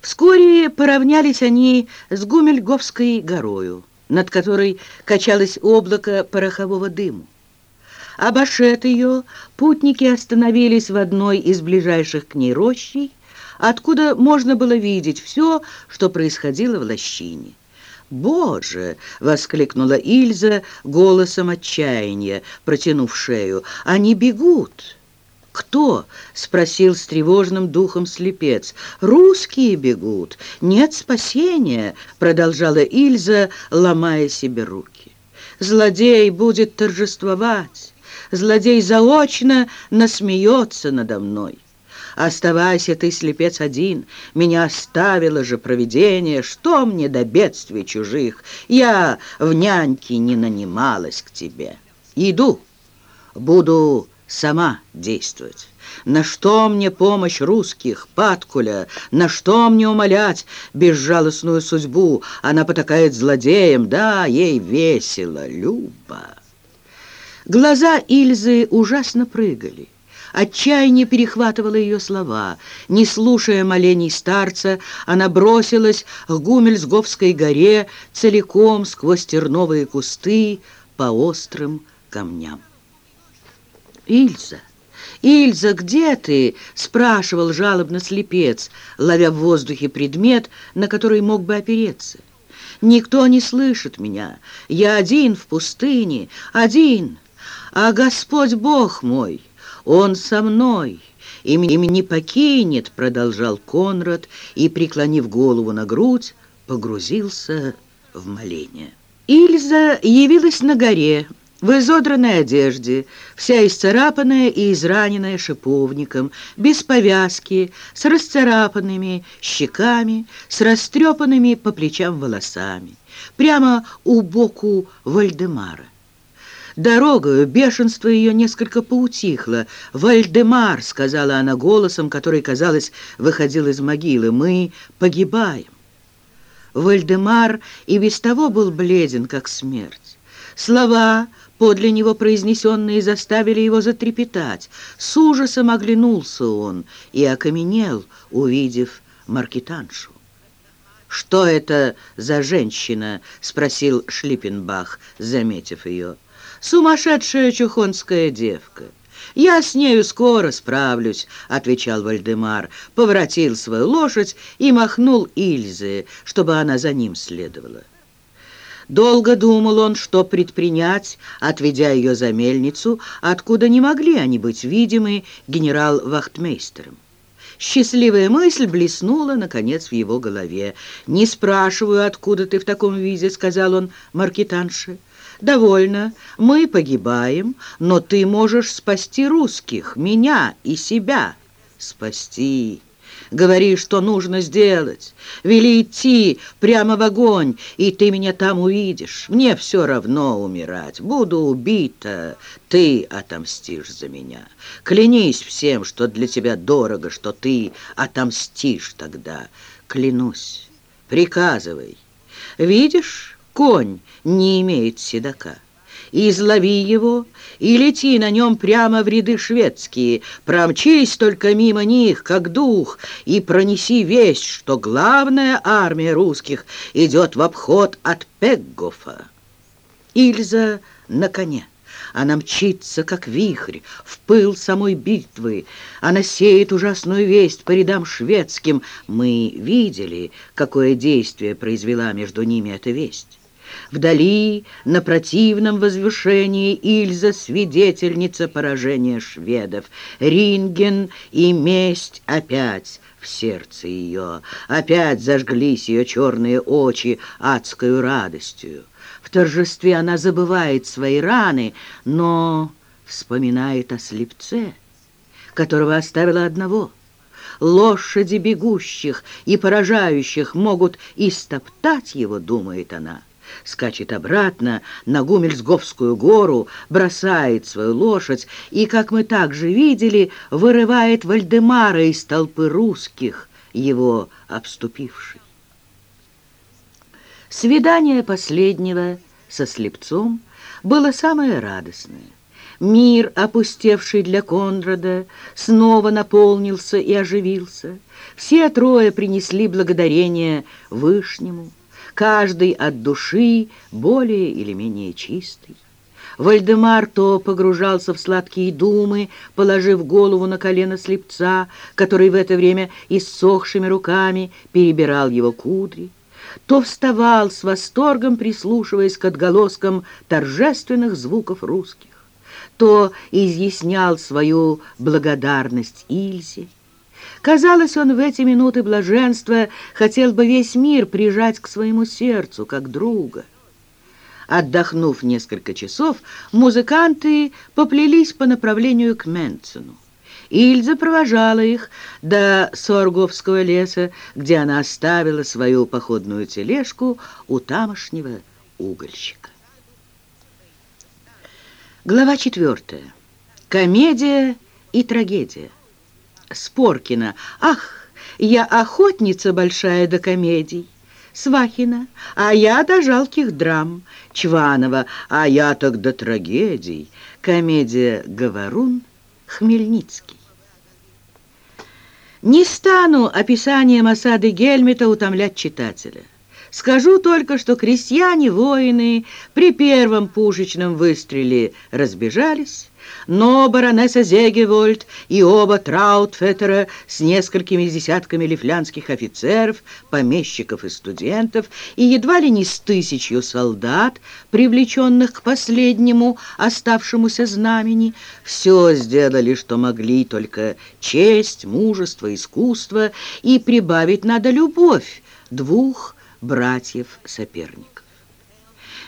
Вскоре поравнялись они с Гумельговской горою, над которой качалось облако порохового дыму. Обошед ее, путники остановились в одной из ближайших к ней рощей, откуда можно было видеть все, что происходило в лощине. «Боже!» — воскликнула Ильза голосом отчаяния, протянув шею. «Они бегут!» «Кто?» — спросил с тревожным духом слепец. «Русские бегут! Нет спасения!» — продолжала Ильза, ломая себе руки. «Злодей будет торжествовать! Злодей заочно насмеется надо мной!» Оставайся ты, слепец, один, меня оставило же провидение, что мне до бедствий чужих? Я в няньки не нанималась к тебе. Иду, буду сама действовать. На что мне помощь русских, Паткуля? На что мне умолять безжалостную судьбу? Она потакает злодеем, да, ей весело, Люба. Глаза Ильзы ужасно прыгали. Отчаяние перехватывало ее слова. Не слушая молений старца, она бросилась к Гумельсговской горе целиком сквозь терновые кусты по острым камням. «Ильза! Ильза, где ты?» — спрашивал жалобно слепец, ловя в воздухе предмет, на который мог бы опереться. «Никто не слышит меня. Я один в пустыне, один. А Господь Бог мой, Он со мной». «И меня не покинет», — продолжал Конрад, и, преклонив голову на грудь, погрузился в моление. Ильза явилась на горе, в изодранной одежде, вся исцарапанная и израненная шиповником, без повязки, с расцарапанными щеками, с растрепанными по плечам волосами, прямо у боку Вальдемара. Дорогою бешенство ее несколько поутихло. «Вальдемар», — сказала она голосом, который, казалось, выходил из могилы, — «мы погибаем». Вальдемар и без того был бледен, как смерть. Слова, подле него произнесенные, заставили его затрепетать. С ужасом оглянулся он и окаменел, увидев маркетаншу. «Что это за женщина?» — спросил Шлиппенбах, заметив ее. «Сумасшедшая чухонская девка». «Я с нею скоро справлюсь», — отвечал Вальдемар, поворотил свою лошадь и махнул Ильзе, чтобы она за ним следовала. Долго думал он, что предпринять, отведя ее за мельницу, откуда не могли они быть видимы генерал-вахтмейстером. Счастливая мысль блеснула, наконец, в его голове. «Не спрашиваю, откуда ты в таком виде», — сказал он маркетанше. «Довольно, мы погибаем, но ты можешь спасти русских, меня и себя». «Спасти». Говори, что нужно сделать. Вели идти прямо в огонь, и ты меня там увидишь. Мне все равно умирать. Буду убита, ты отомстишь за меня. Клянись всем, что для тебя дорого, что ты отомстишь тогда. Клянусь. Приказывай. Видишь, конь не имеет седока излови его и лети на нем прямо в ряды шведские, промчись только мимо них, как дух, и пронеси весть, что главная армия русских идет в обход от Пеггофа. Ильза на коне. Она мчится, как вихрь, в пыл самой битвы. Она сеет ужасную весть по рядам шведским. Мы видели, какое действие произвела между ними эта весть. Вдали, на противном возвышении, Ильза, свидетельница поражения шведов. Ринген и месть опять в сердце ее. Опять зажглись ее черные очи адскою радостью. В торжестве она забывает свои раны, но вспоминает о слепце, которого оставила одного — лошади бегущих и поражающих могут истоптать его, думает она скачет обратно на Гумельсговскую гору, бросает свою лошадь и, как мы также видели, вырывает Вальдемара из толпы русских, его обступившей. Свидание последнего со слепцом было самое радостное. Мир, опустевший для Конрада, снова наполнился и оживился. Все трое принесли благодарение Вышнему, каждый от души более или менее чистый. Вальдемар то погружался в сладкие думы, положив голову на колено слепца, который в это время иссохшими руками перебирал его кудри, то вставал с восторгом, прислушиваясь к отголоскам торжественных звуков русских, то изъяснял свою благодарность Ильзе. Казалось, он в эти минуты блаженства хотел бы весь мир прижать к своему сердцу, как друга. Отдохнув несколько часов, музыканты поплелись по направлению к Менцену. Ильза провожала их до Сорговского леса, где она оставила свою походную тележку у тамошнего угольщика. Глава четвертая. Комедия и трагедия. Споркина. Ах, я охотница большая до комедий. Свахина, а я до жалких драм. Чванова, а я так до трагедий. Комедия «Говорун» Хмельницкий. Не стану описанием осады Гельмета утомлять читателя. Скажу только, что крестьяне-воины при первом пушечном выстреле разбежались, но баронесса Зегевольд и оба Траутфеттера с несколькими десятками лифлянских офицеров, помещиков и студентов и едва ли не с тысячью солдат, привлеченных к последнему оставшемуся знамени, все сделали, что могли, только честь, мужество, искусство, и прибавить надо любовь двух братьев-соперников.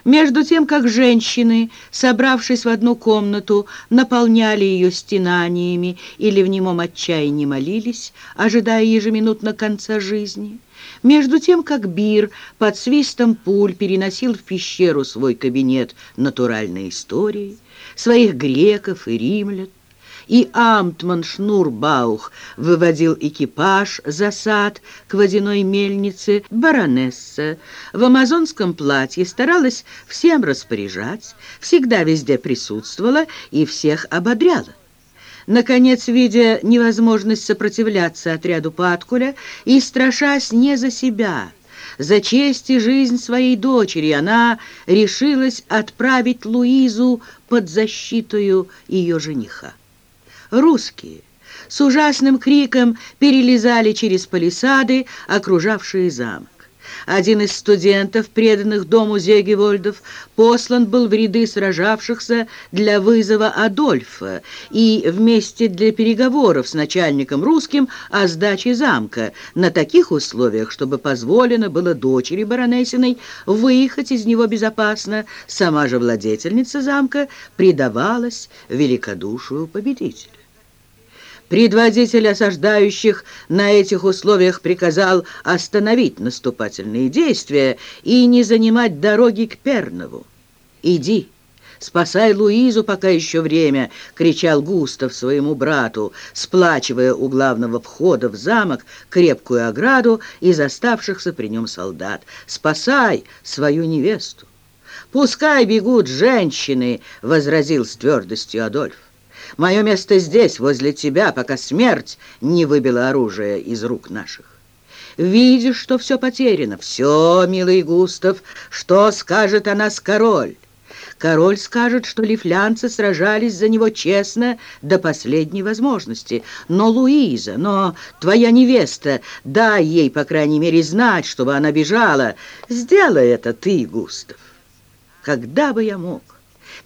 Между тем, как женщины, собравшись в одну комнату, наполняли ее стенаниями или в немом отчаянии молились, ожидая ежеминутно конца жизни, между тем, как Бир под свистом пуль переносил в пещеру свой кабинет натуральной истории, своих греков и римлян, и Амтман Шнурбаух выводил экипаж за сад к водяной мельнице баронесса. В амазонском платье старалась всем распоряжать, всегда везде присутствовала и всех ободряла. Наконец, видя невозможность сопротивляться отряду Паткуля и страшась не за себя, за честь и жизнь своей дочери, она решилась отправить Луизу под защитою ее жениха. Русские с ужасным криком перелезали через палисады, окружавшие замок. Один из студентов, преданных дому Зегевольдов, послан был в ряды сражавшихся для вызова Адольфа и вместе для переговоров с начальником русским о сдаче замка на таких условиях, чтобы позволено было дочери баронессиной выехать из него безопасно. Сама же владетельница замка предавалась великодушию победителя. Предводитель осаждающих на этих условиях приказал остановить наступательные действия и не занимать дороги к Пернову. «Иди, спасай Луизу, пока еще время!» — кричал Густав своему брату, сплачивая у главного входа в замок крепкую ограду из оставшихся при нем солдат. «Спасай свою невесту!» «Пускай бегут женщины!» — возразил с твердостью Адольф. Мое место здесь, возле тебя, пока смерть не выбила оружие из рук наших. Видишь, что все потеряно. Все, милый Густав, что скажет о нас король? Король скажет, что лифлянцы сражались за него честно до последней возможности. Но Луиза, но твоя невеста, дай ей, по крайней мере, знать, чтобы она бежала. Сделай это ты, Густав. Когда бы я мог?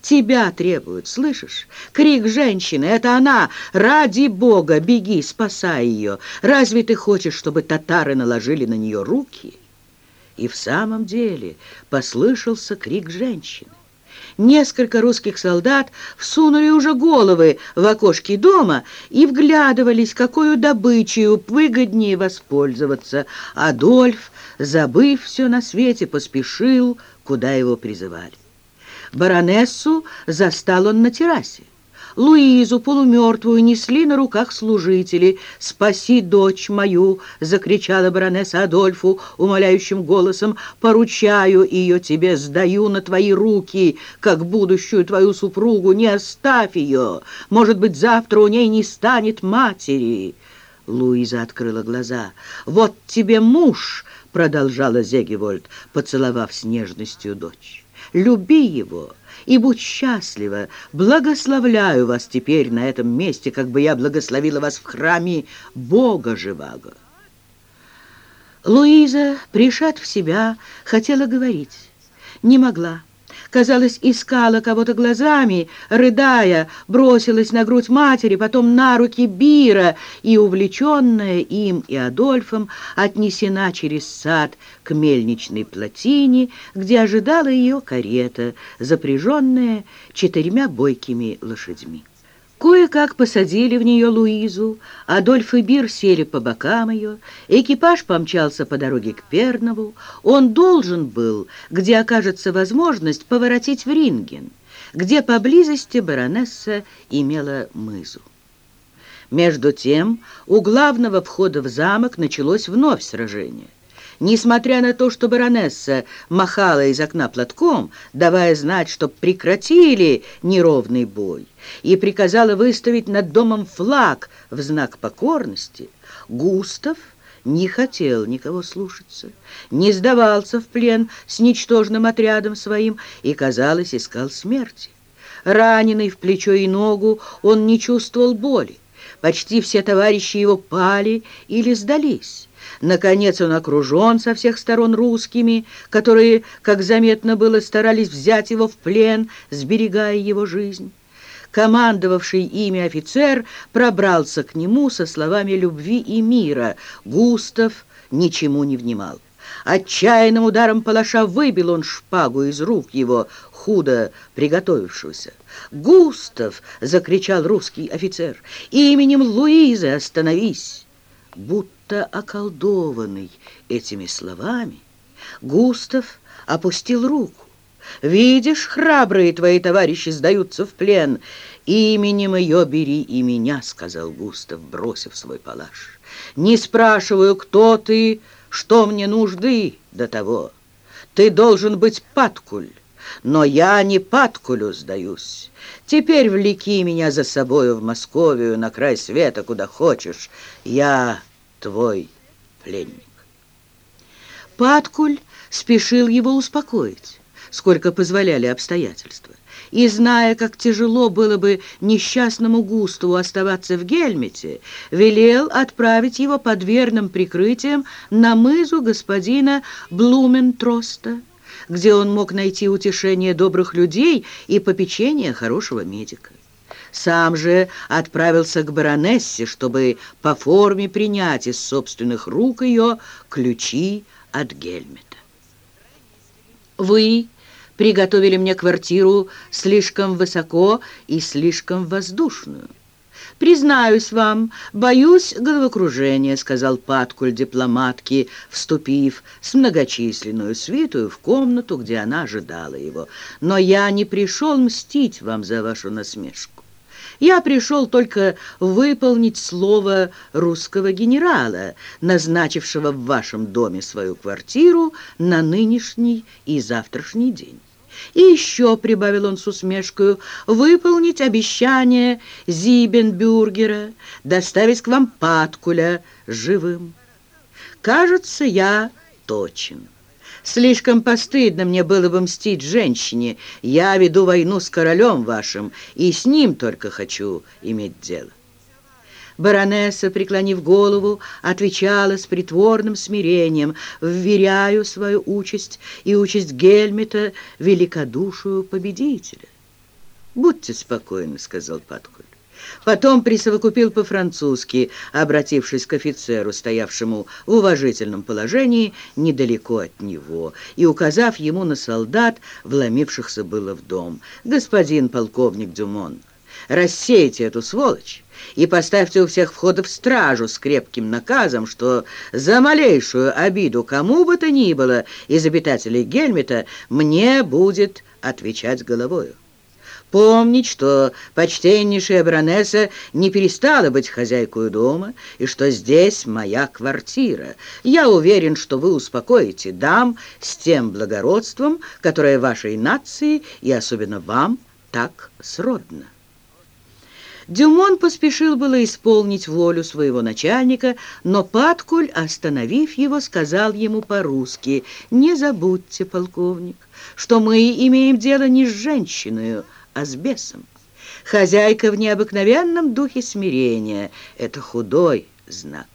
Тебя требуют, слышишь? Крик женщины, это она. Ради Бога, беги, спасай ее. Разве ты хочешь, чтобы татары наложили на нее руки? И в самом деле послышался крик женщины. Несколько русских солдат всунули уже головы в окошки дома и вглядывались, какую добычу выгоднее воспользоваться. Адольф, забыв все на свете, поспешил, куда его призывали. Баронессу застал он на террасе. Луизу, полумертвую, несли на руках служители. «Спаси дочь мою!» — закричала баронесса Адольфу умоляющим голосом. «Поручаю ее тебе, сдаю на твои руки, как будущую твою супругу. Не оставь ее! Может быть, завтра у ней не станет матери!» Луиза открыла глаза. «Вот тебе муж!» — продолжала Зегевольд, поцеловав с нежностью дочь. «Люби его!» и будь счастлива. Благословляю вас теперь на этом месте, как бы я благословила вас в храме Бога Живаго». Луиза, пришат в себя, хотела говорить, не могла казалось, искала кого-то глазами, рыдая, бросилась на грудь матери, потом на руки Бира и, увлеченная им и Адольфом, отнесена через сад к мельничной плотине, где ожидала ее карета, запряженная четырьмя бойкими лошадьми. Кое-как посадили в нее Луизу, Адольф и Бир сели по бокам ее, экипаж помчался по дороге к Пернову, он должен был, где окажется возможность, поворотить в Ринген, где поблизости баронесса имела мызу. Между тем у главного входа в замок началось вновь сражение. Несмотря на то, что баронесса махала из окна платком, давая знать, что прекратили неровный бой, и приказала выставить над домом флаг в знак покорности, Густав не хотел никого слушаться, не сдавался в плен с ничтожным отрядом своим и, казалось, искал смерти. Раненый в плечо и ногу, он не чувствовал боли. Почти все товарищи его пали или сдались. Наконец он окружен со всех сторон русскими, которые, как заметно было, старались взять его в плен, сберегая его жизнь. Командовавший ими офицер пробрался к нему со словами любви и мира. Густав ничему не внимал. Отчаянным ударом палаша выбил он шпагу из рук его, худо приготовившегося. «Густав!» — закричал русский офицер. «Именем Луизы остановись!» Будто околдованный этими словами, Густав опустил руку. Видишь, храбрые твои товарищи сдаются в плен. Именем ее бери и меня, сказал Густав, бросив свой палаш. Не спрашиваю, кто ты, что мне нужды до того. Ты должен быть Паткуль, но я не Паткулю сдаюсь. Теперь влеки меня за собою в Московию, на край света, куда хочешь. Я твой пленник. Паткуль спешил его успокоить сколько позволяли обстоятельства. И зная, как тяжело было бы несчастному Густаву оставаться в Гельмете, велел отправить его под верным прикрытием на мызу господина Блументроста, где он мог найти утешение добрых людей и попечение хорошего медика. Сам же отправился к баронессе, чтобы по форме принять из собственных рук ее ключи от Гельмета. «Вы...» приготовили мне квартиру слишком высоко и слишком воздушную. «Признаюсь вам, боюсь головокружения», — сказал Паткуль дипломатке, вступив с многочисленную свитую в комнату, где она ожидала его. «Но я не пришел мстить вам за вашу насмешку. Я пришел только выполнить слово русского генерала, назначившего в вашем доме свою квартиру на нынешний и завтрашний день. И еще, прибавил он с усмешкой, выполнить обещание Зибенбюргера, доставить к вам Паткуля живым. Кажется, я точен. Слишком постыдно мне было бы мстить женщине. Я веду войну с королем вашим, и с ним только хочу иметь дело. Баронесса, преклонив голову, отвечала с притворным смирением, вверяю свою участь и участь Гельмета великодушию победителя. «Будьте спокойны», — сказал Паткуль. Потом присовокупил по-французски, обратившись к офицеру, стоявшему в уважительном положении недалеко от него, и указав ему на солдат, вломившихся было в дом. «Господин полковник Дюмон, рассейте эту сволочь!» и поставьте у всех входов стражу с крепким наказом, что за малейшую обиду кому бы то ни было из обитателей Гельмета мне будет отвечать головою. Помнить, что почтеннейшая баронесса не перестала быть хозяйкой дома, и что здесь моя квартира. Я уверен, что вы успокоите дам с тем благородством, которое вашей нации и особенно вам так сродно. Дюмон поспешил было исполнить волю своего начальника, но Паткуль, остановив его, сказал ему по-русски, «Не забудьте, полковник, что мы имеем дело не с женщиной, а с бесом. Хозяйка в необыкновенном духе смирения — это худой знак.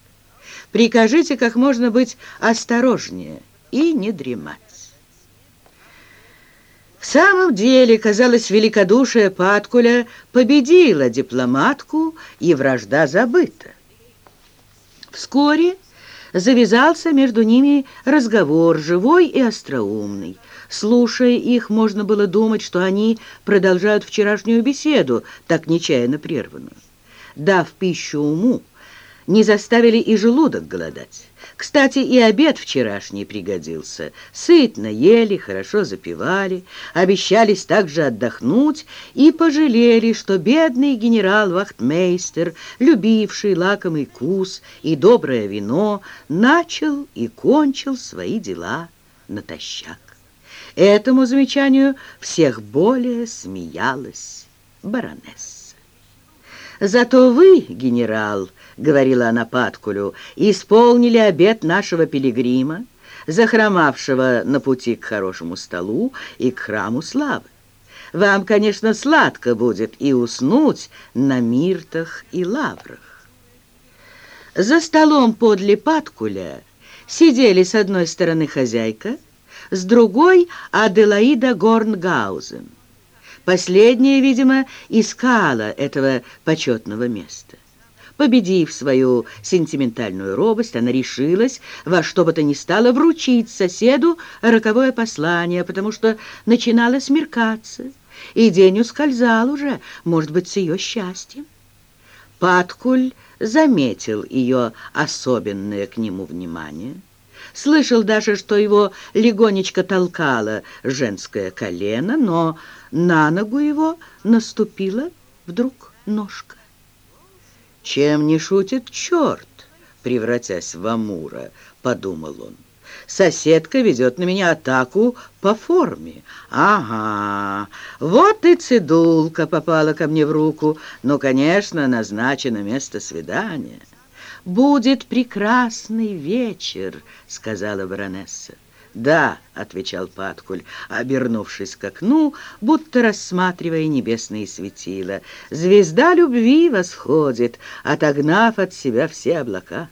Прикажите как можно быть осторожнее и не дремать». В самом деле, казалось, великодушие Паткуля победила дипломатку, и вражда забыта. Вскоре завязался между ними разговор, живой и остроумный. Слушая их, можно было думать, что они продолжают вчерашнюю беседу, так нечаянно прерванную. Дав пищу уму, не заставили и желудок голодать. Кстати, и обед вчерашний пригодился. Сытно ели, хорошо запивали, обещались также отдохнуть и пожалели, что бедный генерал-вахтмейстер, любивший лакомый кус и доброе вино, начал и кончил свои дела натощак. Этому замечанию всех более смеялась баронесса. Зато вы, генерал, — говорила она Паткулю, — исполнили обет нашего пилигрима, захромавшего на пути к хорошему столу и к храму славы. Вам, конечно, сладко будет и уснуть на миртах и лаврах. За столом подле Паткуля сидели с одной стороны хозяйка, с другой — Аделаида Горнгаузен. Последняя, видимо, искала этого почетного места. Победив свою сентиментальную робость, она решилась во что бы то ни стало вручить соседу роковое послание, потому что начинало смеркаться, и день ускользал уже, может быть, с ее счастьем. Паткуль заметил ее особенное к нему внимание, слышал даже, что его легонечко толкало женское колено, но на ногу его наступила вдруг ножка. «Чем не шутит черт?» превратясь в Амура, подумал он. Соседка ведет на меня атаку по форме. Ага, вот и цидулка попала ко мне в руку. Ну, конечно, назначено место свидания. «Будет прекрасный вечер», — сказала баронесса. «Да», — отвечал Паткуль, обернувшись к окну, будто рассматривая небесные светила. «Звезда любви восходит, отогнав от себя все облака.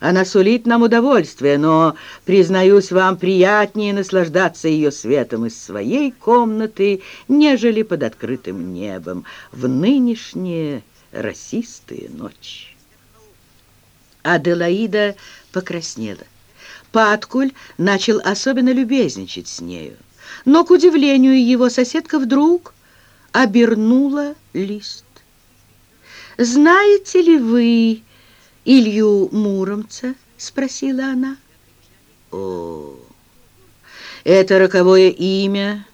Она сулит нам удовольствие, но, признаюсь вам, приятнее наслаждаться ее светом из своей комнаты, нежели под открытым небом в нынешние расистые ночи». Аделаида покраснела. Паткуль начал особенно любезничать с нею. Но, к удивлению его, соседка вдруг обернула лист. «Знаете ли вы Илью Муромца?» — спросила она. «О, это роковое имя...»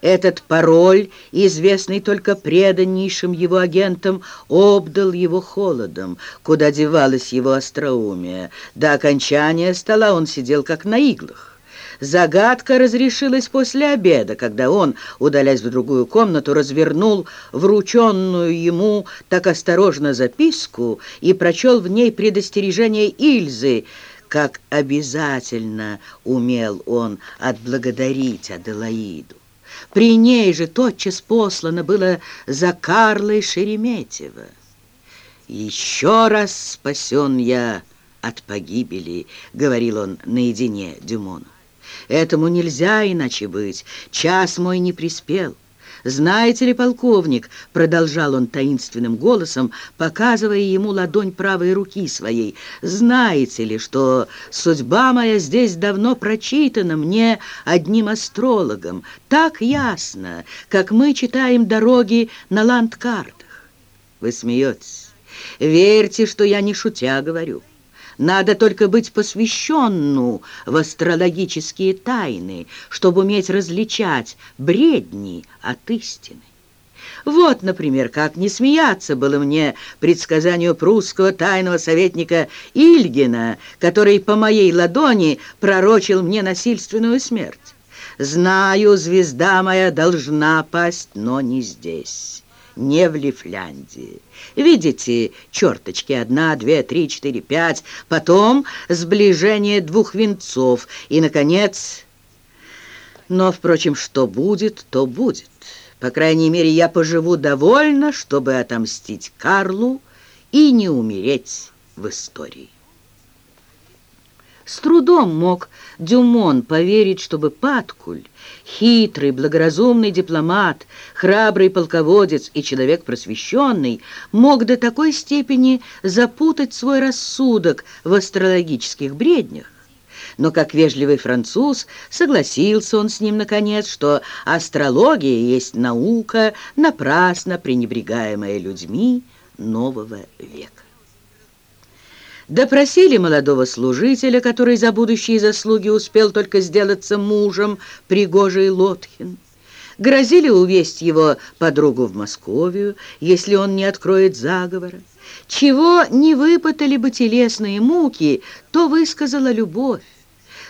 Этот пароль, известный только преданнейшим его агентам, обдал его холодом, куда девалось его остроумие. До окончания стола он сидел как на иглах. Загадка разрешилась после обеда, когда он, удалясь в другую комнату, развернул врученную ему так осторожно записку и прочел в ней предостережение Ильзы, как обязательно умел он отблагодарить Аделаиду. При ней же тотчас послано было за Карлой Шереметьево. «Еще раз спасен я от погибели», — говорил он наедине Дюмону. «Этому нельзя иначе быть. Час мой не приспел». «Знаете ли, полковник, — продолжал он таинственным голосом, показывая ему ладонь правой руки своей, — знаете ли, что судьба моя здесь давно прочитана мне одним астрологом, так ясно, как мы читаем дороги на ландкартах? Вы смеетесь. Верьте, что я не шутя говорю. Надо только быть посвященну в астрологические тайны, чтобы уметь различать бредни от истины. Вот, например, как не смеяться было мне предсказанию прусского тайного советника Ильгина, который по моей ладони пророчил мне насильственную смерть. Знаю, звезда моя должна пасть, но не здесь, не в Лифляндии. Видите, черточки, одна, две, три, четыре, пять, потом сближение двух венцов и, наконец... Но, впрочем, что будет, то будет. По крайней мере, я поживу довольно, чтобы отомстить Карлу и не умереть в истории. С трудом мог Дюмон поверить, чтобы Паткуль, хитрый, благоразумный дипломат, храбрый полководец и человек просвещенный, мог до такой степени запутать свой рассудок в астрологических бреднях. Но как вежливый француз согласился он с ним, наконец, что астрология есть наука, напрасно пренебрегаемая людьми нового века. Допросили молодого служителя, который за будущие заслуги успел только сделаться мужем, Пригожий Лотхин. Грозили увесть его подругу в Московию, если он не откроет заговора. Чего не выпытали бы телесные муки, то высказала любовь.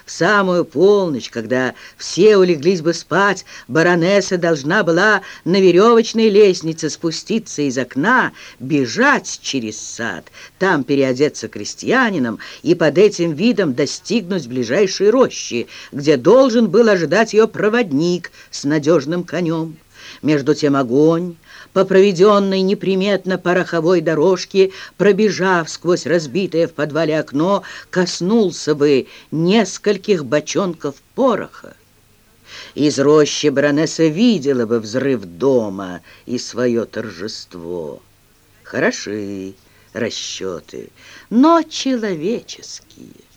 В самую полночь, когда все улеглись бы спать, баронесса должна была на веревочной лестнице спуститься из окна, бежать через сад, там переодеться крестьянином и под этим видом достигнуть ближайшей рощи, где должен был ожидать ее проводник с надежным конем. Между тем огонь, по проведенной неприметно пороховой дорожке, пробежав сквозь разбитое в подвале окно, коснулся бы нескольких бочонков пороха. Из рощи баронесса видела бы взрыв дома и свое торжество. Хороши расчеты, но человеческие.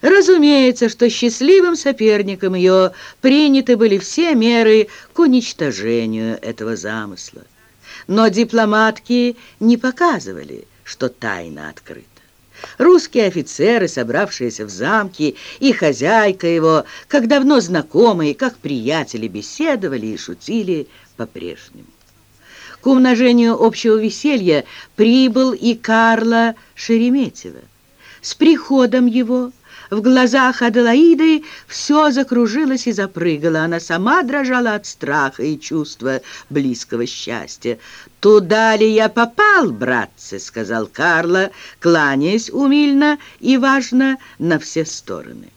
Разумеется, что счастливым соперником ее приняты были все меры к уничтожению этого замысла. Но дипломатки не показывали, что тайна открыта. Русские офицеры, собравшиеся в замке, и хозяйка его, как давно знакомые, как приятели, беседовали и шутили по-прежнему. К умножению общего веселья прибыл и Карла Шереметьева. С приходом его в глазах Аделаиды все закружилось и запрыгало. Она сама дрожала от страха и чувства близкого счастья. «Туда ли я попал, братцы?» — сказал Карло, кланяясь умильно и важно на все стороны.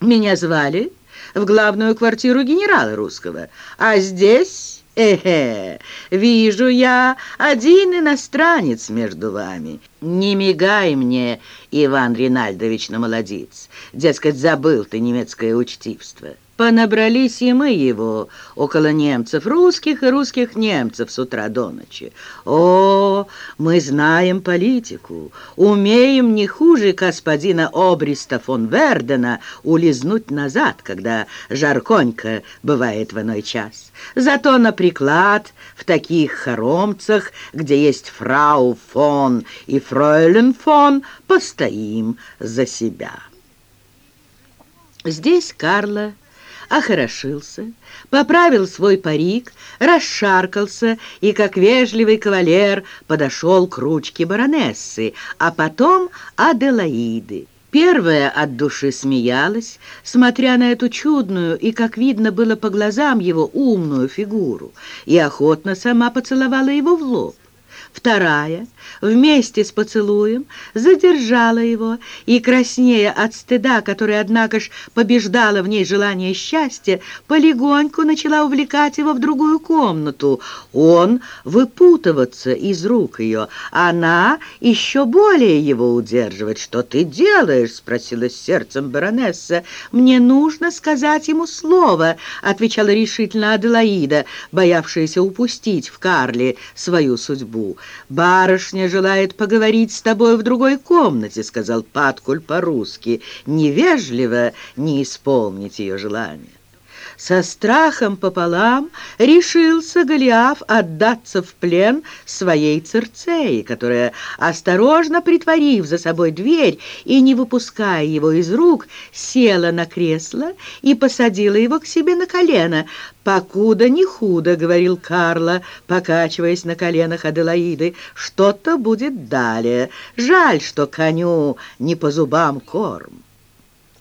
«Меня звали в главную квартиру генерала русского, а здесь...» Эхе, вижу я один иностранец между вами. Не мигай мне, Иван Ринальдович, на молодец. Дескать, забыл ты немецкое учтивство. Понабрались и мы его около немцев, русских и русских немцев с утра до ночи. О, мы знаем политику, умеем не хуже господина Обриста фон Вердена улизнуть назад, когда жарконько бывает в иной час. Зато на приклад в таких хоромцах, где есть фрау фон и фройлен фон, постоим за себя. Здесь Карла охорошился, поправил свой парик, расшаркался и, как вежливый кавалер, подошел к ручке баронессы, а потом Аделаиды. Первая от души смеялась, смотря на эту чудную и, как видно было по глазам его, умную фигуру, и охотно сама поцеловала его в лоб. Вторая, вместе с поцелуем, задержала его и, краснея от стыда, который, однако ж, побеждала в ней желание счастья, полегоньку начала увлекать его в другую комнату. Он выпутываться из рук ее, она еще более его удерживать. «Что ты делаешь?» — спросила с сердцем баронесса. «Мне нужно сказать ему слово», — отвечала решительно Аделаида, боявшаяся упустить в Карле свою судьбу. «Барышня желает поговорить с тобой в другой комнате», — сказал Паткуль по-русски. «Невежливо не исполнить ее желание». Со страхом пополам решился Голиаф отдаться в плен своей Цирцеи, которая, осторожно притворив за собой дверь и не выпуская его из рук, села на кресло и посадила его к себе на колено. «Покуда не худо», — говорил Карло, покачиваясь на коленах Аделаиды, — «что-то будет далее. Жаль, что коню не по зубам корм».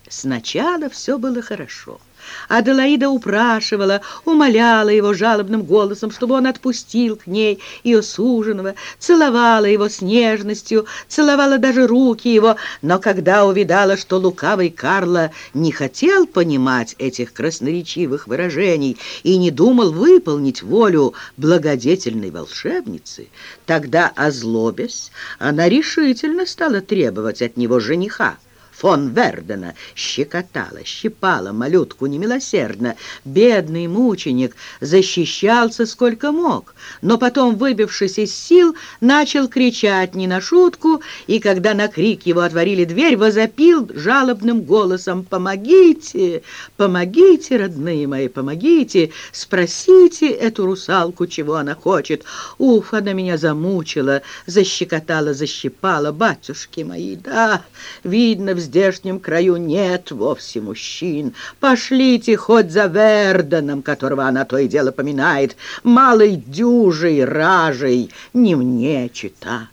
Сначала все было хорошо. Аделаида упрашивала, умоляла его жалобным голосом, чтобы он отпустил к ней ее суженого, целовала его с нежностью, целовала даже руки его, но когда увидала, что лукавый Карло не хотел понимать этих красноречивых выражений и не думал выполнить волю благодетельной волшебницы, тогда, озлобясь, она решительно стала требовать от него жениха фон Вердена щекотала, щипала малютку немилосердно. Бедный мученик защищался сколько мог, но потом, выбившись из сил, начал кричать не на шутку, и когда на крик его отворили дверь, возопил жалобным голосом «Помогите! Помогите, родные мои, помогите! Спросите эту русалку, чего она хочет! Уф, она меня замучила, защекотала, защипала, батюшки мои, да, видно, здешнем краю нет вовсе мужчин. Пошлите хоть за Верденом, которого она то и дело поминает, малой дюжей, ражей, не мне чита.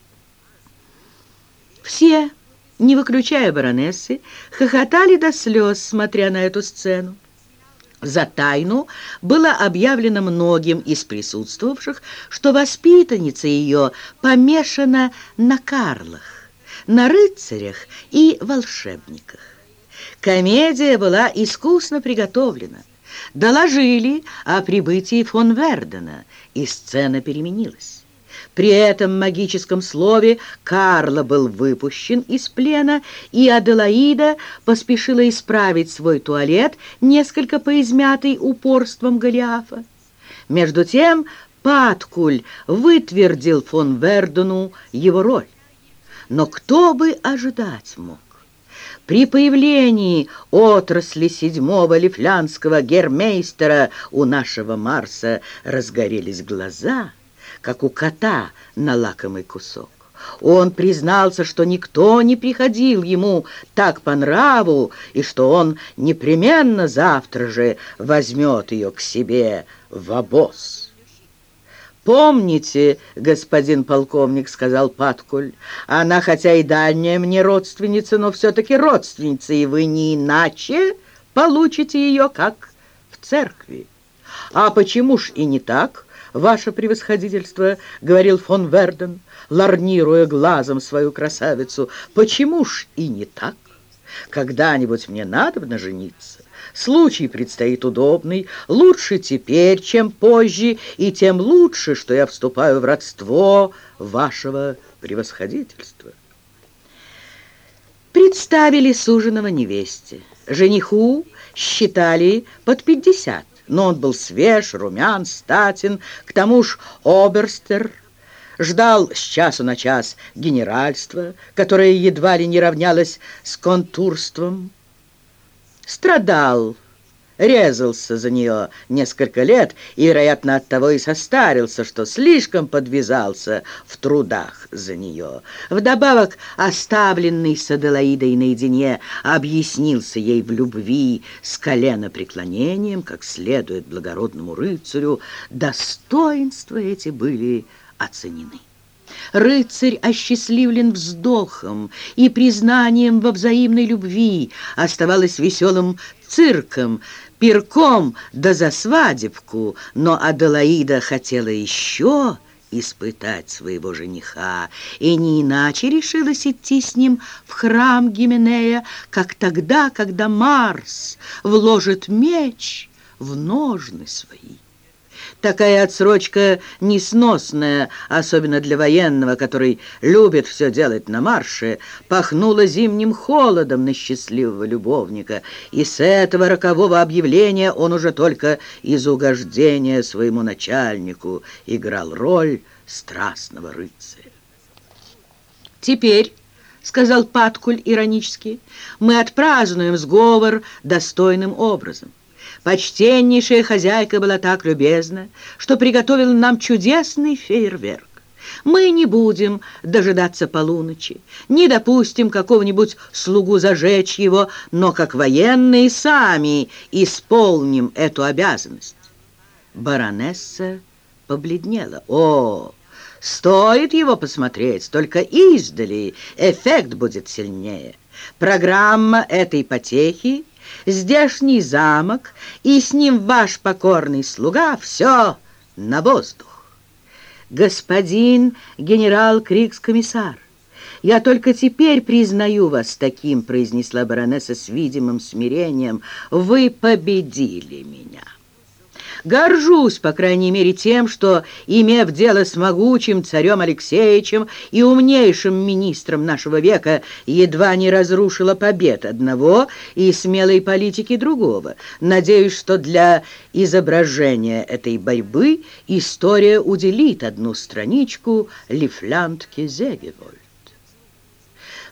Все, не выключая баронессы, хохотали до слез, смотря на эту сцену. За тайну было объявлено многим из присутствовавших, что воспитанница ее помешана на Карлах на рыцарях и волшебниках. Комедия была искусно приготовлена. Доложили о прибытии фон Вердена, и сцена переменилась. При этом магическом слове Карло был выпущен из плена, и Аделаида поспешила исправить свой туалет, несколько поизмятый упорством Голиафа. Между тем Паткуль вытвердил фон Вердену его роль. Но кто бы ожидать мог? При появлении отрасли седьмого лифлянского гермейстера у нашего Марса разгорелись глаза, как у кота на лакомый кусок. Он признался, что никто не приходил ему так по нраву, и что он непременно завтра же возьмет ее к себе в обоз. «Помните, господин полковник, — сказал Паткуль, — она хотя и дальняя мне родственница, но все-таки родственница, и вы не иначе получите ее, как в церкви. А почему ж и не так, ваше превосходительство, — говорил фон Верден, ларнируя глазом свою красавицу, — почему ж и не так? Когда-нибудь мне надо жениться, Случай предстоит удобный, лучше теперь, чем позже, и тем лучше, что я вступаю в родство вашего превосходительства. Представили суженого невесте. Жениху считали под пятьдесят, но он был свеж, румян, статен, к тому ж оберстер, ждал с часу на час генеральства, которое едва ли не равнялось с контурством, страдал, резался за нее несколько лет и, вероятно, оттого и состарился, что слишком подвязался в трудах за нее. Вдобавок, оставленный с Аделаидой наедине, объяснился ей в любви с коленопреклонением, как следует благородному рыцарю. Достоинства эти были оценены. Рыцарь осчастливлен вздохом и признанием во взаимной любви, оставалось веселым цирком, пирком да за свадебку, но Аделаида хотела еще испытать своего жениха, и не иначе решилась идти с ним в храм Гименея, как тогда, когда Марс вложит меч в ножны свои. Такая отсрочка несносная, особенно для военного, который любит все делать на марше, пахнула зимним холодом на счастливого любовника, и с этого рокового объявления он уже только из угождения своему начальнику играл роль страстного рыцаря. «Теперь», — сказал Паткуль иронически, — «мы отпразднуем сговор достойным образом». Почтеннейшая хозяйка была так любезна, что приготовила нам чудесный фейерверк. Мы не будем дожидаться полуночи, не допустим какого-нибудь слугу зажечь его, но как военные сами исполним эту обязанность. Баронесса побледнела. О, стоит его посмотреть, только издали эффект будет сильнее. Программа этой потехи, здешний замок и с ним ваш покорный слуга — все на воздух. «Господин генерал Крикс-комиссар, я только теперь признаю вас таким», произнесла баронесса с видимым смирением. «Вы победили меня». Горжусь, по крайней мере, тем, что, имев дело с могучим царем Алексеевичем и умнейшим министром нашего века, едва не разрушила побед одного и смелой политики другого. Надеюсь, что для изображения этой борьбы история уделит одну страничку Лифлянтке Зегевольд.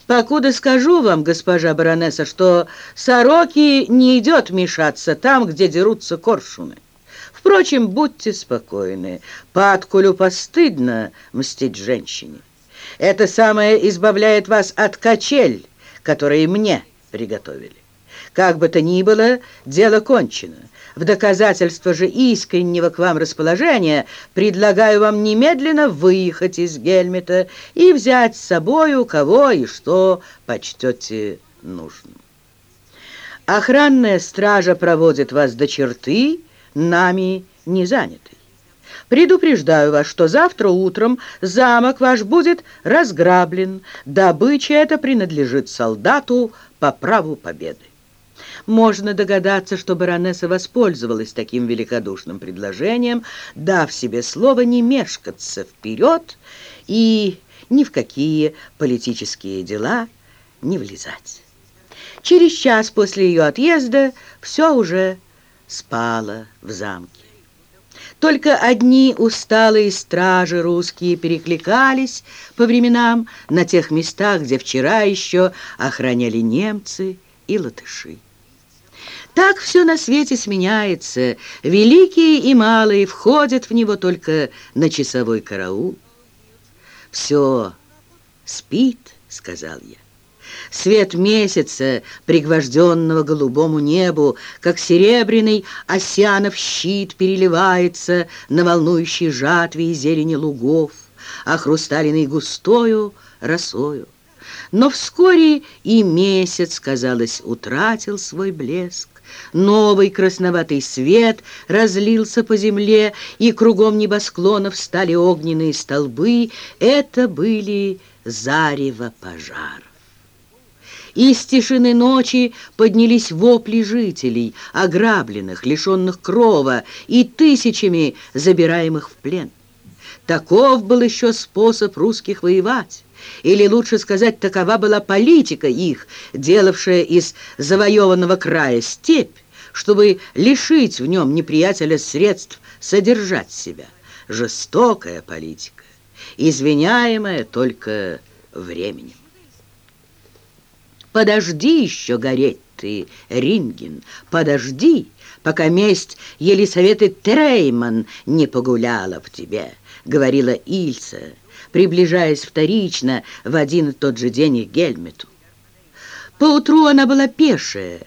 Покуда скажу вам, госпожа баронесса, что сороки не идет мешаться там, где дерутся коршуны. Впрочем, будьте спокойны, Паткулю постыдно мстить женщине. Это самое избавляет вас от качель, которые мне приготовили. Как бы то ни было, дело кончено. В доказательство же искреннего к вам расположения предлагаю вам немедленно выехать из Гельмета и взять с собою кого и что почтете нужным. Охранная стража проводит вас до черты, нами не занятой. Предупреждаю вас, что завтра утром замок ваш будет разграблен. Добыча эта принадлежит солдату по праву победы. Можно догадаться, что баронесса воспользовалась таким великодушным предложением, дав себе слово не мешкаться вперед и ни в какие политические дела не влезать. Через час после ее отъезда все уже спала в замке. Только одни усталые стражи русские перекликались по временам на тех местах, где вчера еще охраняли немцы и латыши. Так все на свете сменяется, великие и малые входят в него только на часовой караул. «Все спит», — сказал я. Свет месяца, пригвожденного голубому небу, как серебряный осянов щит переливается на волнующей жатве и зелени лугов, а хрусталиной густою росою. Но вскоре и месяц, казалось, утратил свой блеск. Новый красноватый свет разлился по земле, и кругом небосклонов стали огненные столбы. Это были зарево пожар. Из тишины ночи поднялись вопли жителей, ограбленных, лишенных крова и тысячами забираемых в плен. Таков был еще способ русских воевать. Или, лучше сказать, такова была политика их, делавшая из завоеванного края степь, чтобы лишить в нем неприятеля средств содержать себя. Жестокая политика, извиняемая только временем. Подожди еще гореть ты, Ринген, подожди, пока месть Елисаветы Трейман не погуляла в тебе, говорила Ильса, приближаясь вторично в один и тот же день к Гельмету. Поутру она была пешая,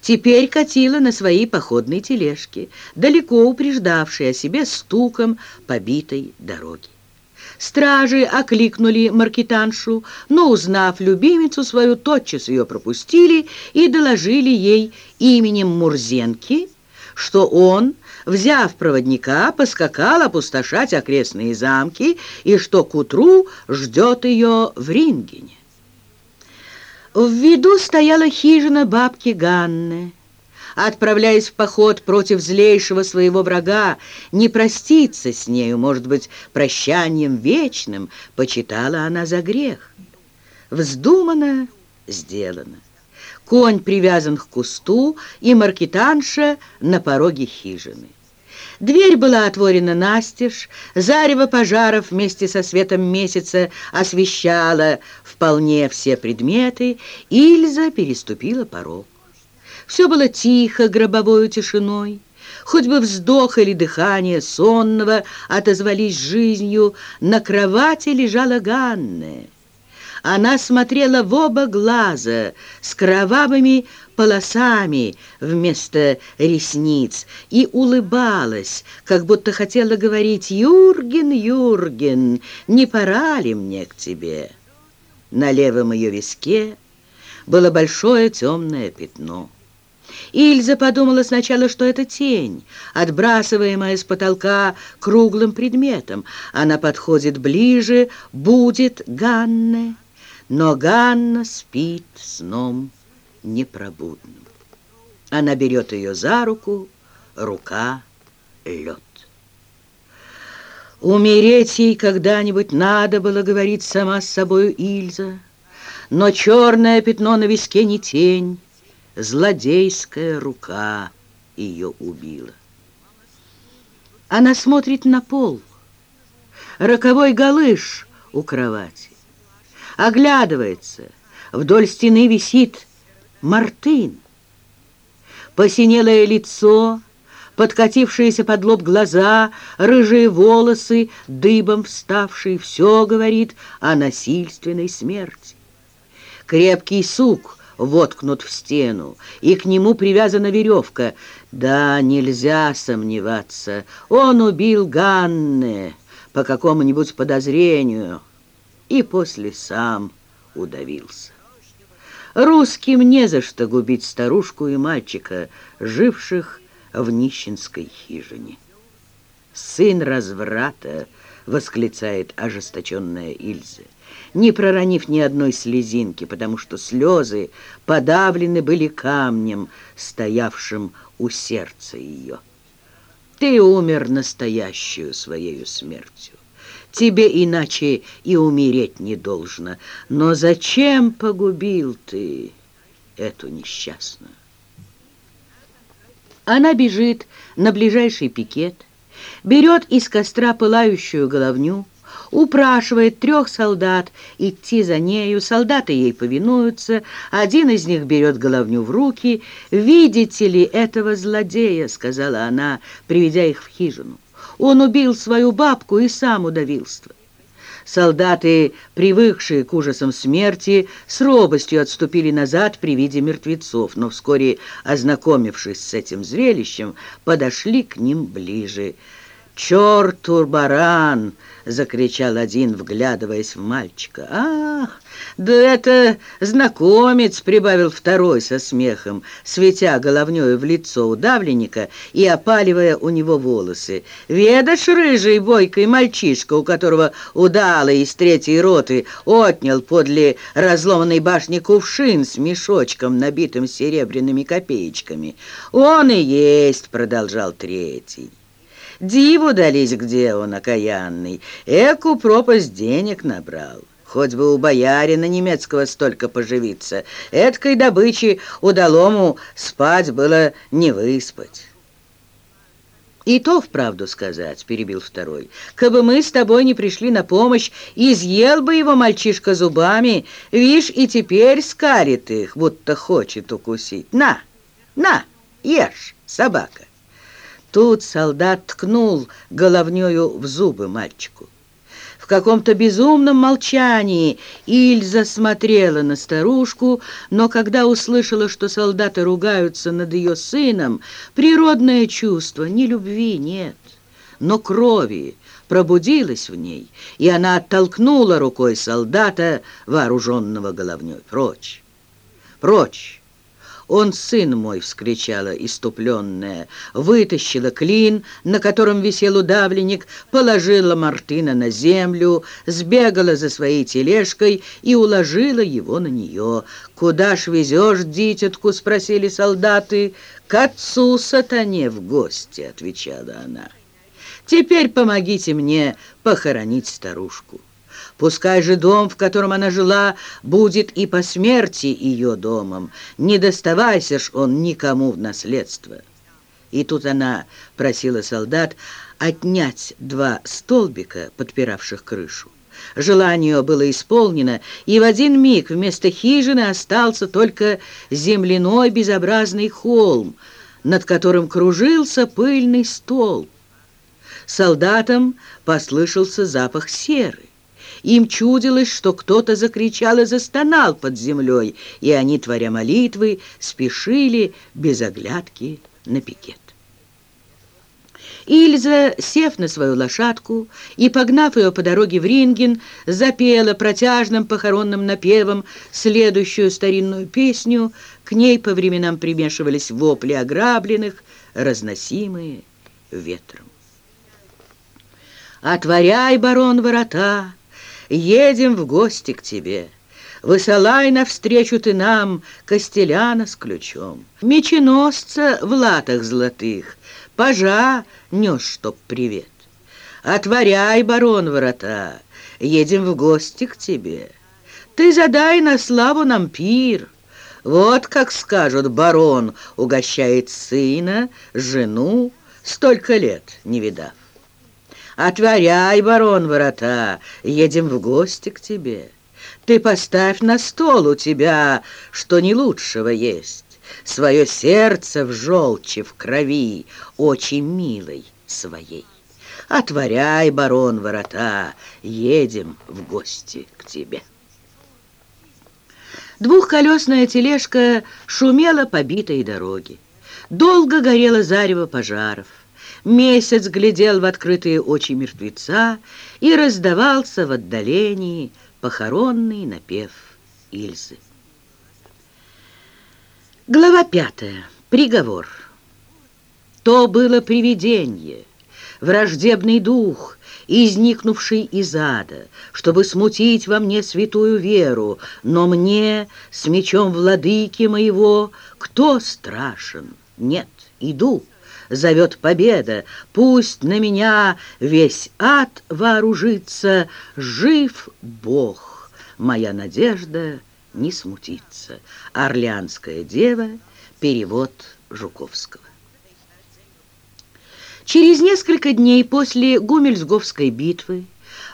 теперь катила на своей походной тележке, далеко упреждавшей о себе стуком побитой дороги. Стражи окликнули маркетаншу, но, узнав любимицу свою, тотчас ее пропустили и доложили ей именем Мурзенки, что он, взяв проводника, поскакал опустошать окрестные замки и что к утру ждет ее в Рингене. В виду стояла хижина бабки Ганны, отправляясь в поход против злейшего своего врага, не проститься с нею, может быть, прощанием вечным, почитала она за грех. Вздумано, сделано. Конь привязан к кусту, и маркетанша на пороге хижины. Дверь была отворена настежь, зарево пожаров вместе со светом месяца освещало вполне все предметы, Ильза переступила порог. Все было тихо, гробовою тишиной. Хоть бы вздох или дыхание сонного отозвались жизнью, на кровати лежала Ганна. Она смотрела в оба глаза с кровавыми полосами вместо ресниц и улыбалась, как будто хотела говорить «Юрген, Юрген, не пора ли мне к тебе?» На левом ее виске было большое темное пятно. Ильза подумала сначала, что это тень, отбрасываемая с потолка круглым предметом. Она подходит ближе, будет Ганне, но Ганна спит сном непробудным. Она берет ее за руку, рука — лед. Умереть ей когда-нибудь надо было, говорить сама с собою Ильза, но черное пятно на виске не тень, злодейская рука ее убила. Она смотрит на пол, роковой галыш у кровати, оглядывается, вдоль стены висит Мартын. Посинелое лицо, подкатившиеся под лоб глаза, рыжие волосы, дыбом вставшие, все говорит о насильственной смерти. Крепкий сук — воткнут в стену, и к нему привязана веревка. Да, нельзя сомневаться, он убил Ганне по какому-нибудь подозрению и после сам удавился. Русским не за что губить старушку и мальчика, живших в нищенской хижине. «Сын разврата!» — восклицает ожесточенная Ильза не проронив ни одной слезинки, потому что слезы подавлены были камнем, стоявшим у сердца ее. Ты умер настоящую своею смертью. Тебе иначе и умереть не должно. Но зачем погубил ты эту несчастную? Она бежит на ближайший пикет, берет из костра пылающую головню, упрашивает трех солдат идти за нею. Солдаты ей повинуются, один из них берет головню в руки. «Видите ли этого злодея?» — сказала она, приведя их в хижину. «Он убил свою бабку и сам удавился». Солдаты, привыкшие к ужасам смерти, с робостью отступили назад при виде мертвецов, но вскоре, ознакомившись с этим зрелищем, подошли к ним ближе. «Черту баран!» — закричал один, вглядываясь в мальчика. «Ах, да это знакомец!» — прибавил второй со смехом, светя головнёю в лицо удавленника и опаливая у него волосы. «Ведашь, рыжий бойкий мальчишка, у которого удалый из третьей роты отнял подле разломанной башни кувшин с мешочком, набитым серебряными копеечками?» «Он и есть!» — продолжал третий. Диву дались, где он, окаянный. Эку пропасть денег набрал. Хоть бы у боярина немецкого столько поживиться. Эткой добычи удалому спать было не выспать. «И то вправду сказать», — перебил второй, «кабы мы с тобой не пришли на помощь, изъел бы его мальчишка зубами, вишь, и теперь скарит их, будто хочет укусить. На, на, ешь, собака». Тут солдат ткнул головнёю в зубы мальчику. В каком-то безумном молчании Ильза смотрела на старушку, но когда услышала, что солдаты ругаются над ее сыном, природное чувство, ни любви нет, но крови пробудилось в ней, и она оттолкнула рукой солдата, вооруженного головней. «Прочь! Прочь!» «Он сын мой!» — вскричала иступленная. Вытащила клин, на котором висел удавленник, положила Мартына на землю, сбегала за своей тележкой и уложила его на нее. «Куда ж везешь, дитятку?» — спросили солдаты. «К отцу сатане в гости!» — отвечала она. «Теперь помогите мне похоронить старушку». Пускай же дом, в котором она жила, будет и по смерти ее домом. Не доставайся ж он никому в наследство. И тут она просила солдат отнять два столбика, подпиравших крышу, Желание было исполнено, и в один миг вместо хижины остался только земляной безобразный холм, над которым кружился пыльный стол. Солдатам послышался запах серы. Им чудилось, что кто-то закричал и застонал под землей, и они, творя молитвы, спешили без оглядки на пикет. Ильза, сев на свою лошадку и погнав ее по дороге в Ринген, запела протяжным похоронным напевом следующую старинную песню. К ней по временам примешивались вопли ограбленных, разносимые ветром. «Отворяй, барон, ворота, едем в гости к тебе». Высылай навстречу ты нам Костеляна с ключом, Меченосца в латах золотых, Пажа нес, чтоб привет. Отворяй, барон, ворота, Едем в гости к тебе. Ты задай на славу нам пир. Вот как скажут, барон Угощает сына, жену, Столько лет не видав. Отворяй, барон, ворота, Едем в гости к тебе. Ты поставь на стол у тебя, что не лучшего есть, Свое сердце в желчи, в крови, очень милой своей. Отворяй, барон, ворота, едем в гости к тебе. Двухколесная тележка шумела по битой дороге. Долго горело зарево пожаров. Месяц глядел в открытые очи мертвеца и раздавался в отдалении похоронный напев Ильзы. Глава пятая. Приговор. То было привидение, враждебный дух, изникнувший из ада, чтобы смутить во мне святую веру, но мне с мечом владыки моего кто страшен? Нет, иду, зовет победа, пусть на меня весь ад вооружится, жив Бог, моя надежда не смутится. Орлеанская дева, перевод Жуковского. Через несколько дней после Гумельсговской битвы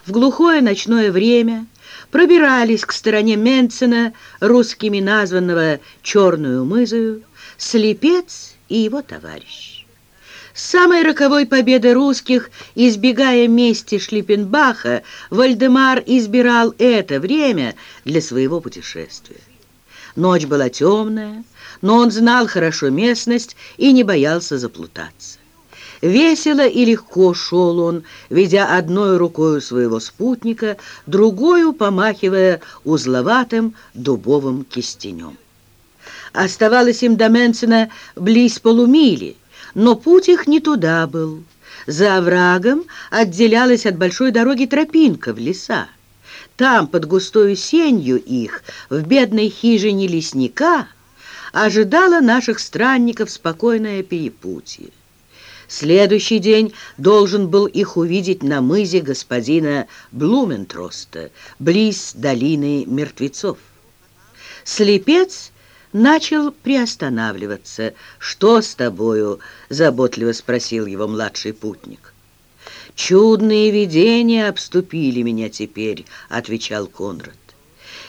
в глухое ночное время пробирались к стороне Менцена русскими названного «Черную мызою» слепец и его товарищ. Самой роковой победы русских, избегая мести Шлиппенбаха, Вальдемар избирал это время для своего путешествия. Ночь была темная, но он знал хорошо местность и не боялся заплутаться. Весело и легко шел он, ведя одной рукой своего спутника, другую помахивая узловатым дубовым кистенем. Оставалось им до Менцена близ полумили, но путь их не туда был. За оврагом отделялась от большой дороги тропинка в леса. Там, под густою сенью их, в бедной хижине лесника, ожидало наших странников спокойное перепутье. Следующий день должен был их увидеть на мызе господина Блументроста, близ долины мертвецов. Слепец начал приостанавливаться. «Что с тобою?» — заботливо спросил его младший путник. «Чудные видения обступили меня теперь», — отвечал Конрад.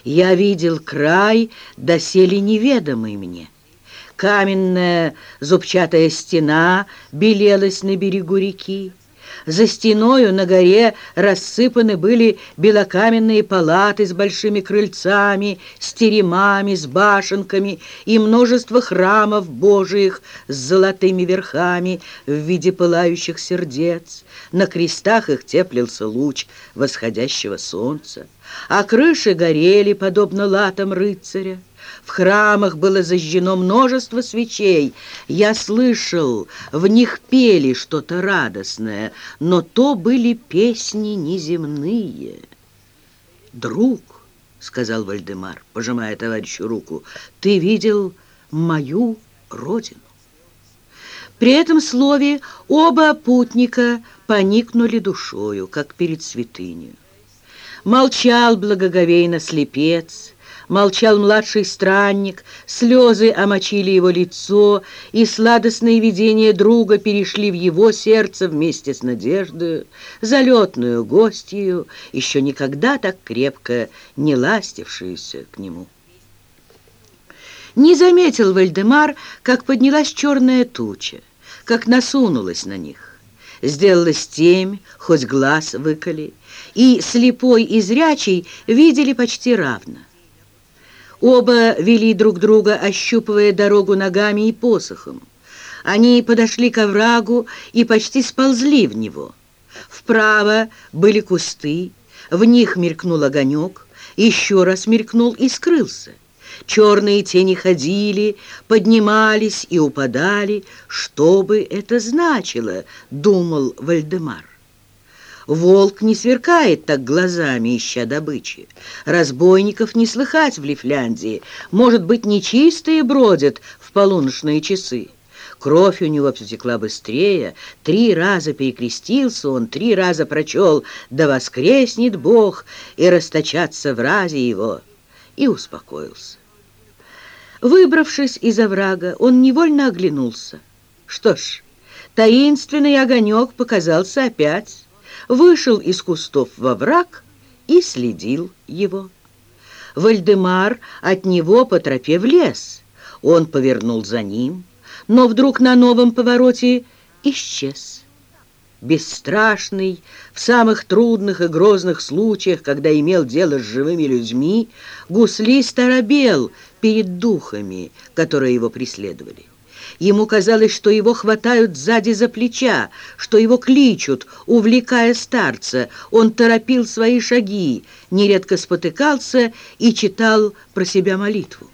«Я видел край, доселе неведомый мне. Каменная зубчатая стена белелась на берегу реки. За стеною на горе рассыпаны были белокаменные палаты с большими крыльцами, с теремами, с башенками и множество храмов божиих с золотыми верхами в виде пылающих сердец. На крестах их теплился луч восходящего солнца, а крыши горели, подобно латам рыцаря. В храмах было зажжено множество свечей. Я слышал, в них пели что-то радостное, но то были песни неземные. «Друг», — сказал Вальдемар, пожимая товарищу руку, — «ты видел мою родину». При этом слове оба путника поникнули душою, как перед святынью. Молчал благоговейно слепец, молчал младший странник, слезы омочили его лицо, и сладостные видения друга перешли в его сердце вместе с надеждой, залетную гостью, еще никогда так крепко не ластившуюся к нему. Не заметил Вальдемар, как поднялась черная туча, как насунулась на них. Сделалась темь, хоть глаз выколи, и слепой и зрячий видели почти равно. Оба вели друг друга, ощупывая дорогу ногами и посохом. Они подошли к оврагу и почти сползли в него. Вправо были кусты, в них мелькнул огонек, еще раз мелькнул и скрылся. Черные тени ходили, поднимались и упадали. Что бы это значило, думал Вальдемар. Волк не сверкает так глазами, ища добычи. Разбойников не слыхать в Лифляндии. Может быть, нечистые бродят в полуночные часы. Кровь у него потекла быстрее. Три раза перекрестился он, три раза прочел «Да воскреснет Бог!» и расточаться в разе его. И успокоился. Выбравшись из оврага, он невольно оглянулся. Что ж, таинственный огонек показался опять, вышел из кустов во враг и следил его. Вальдемар от него по тропе в лес. Он повернул за ним, но вдруг на новом повороте исчез бесстрашный, в самых трудных и грозных случаях, когда имел дело с живыми людьми, гусли старобел перед духами, которые его преследовали. Ему казалось, что его хватают сзади за плеча, что его кличут, увлекая старца. Он торопил свои шаги, нередко спотыкался и читал про себя молитву.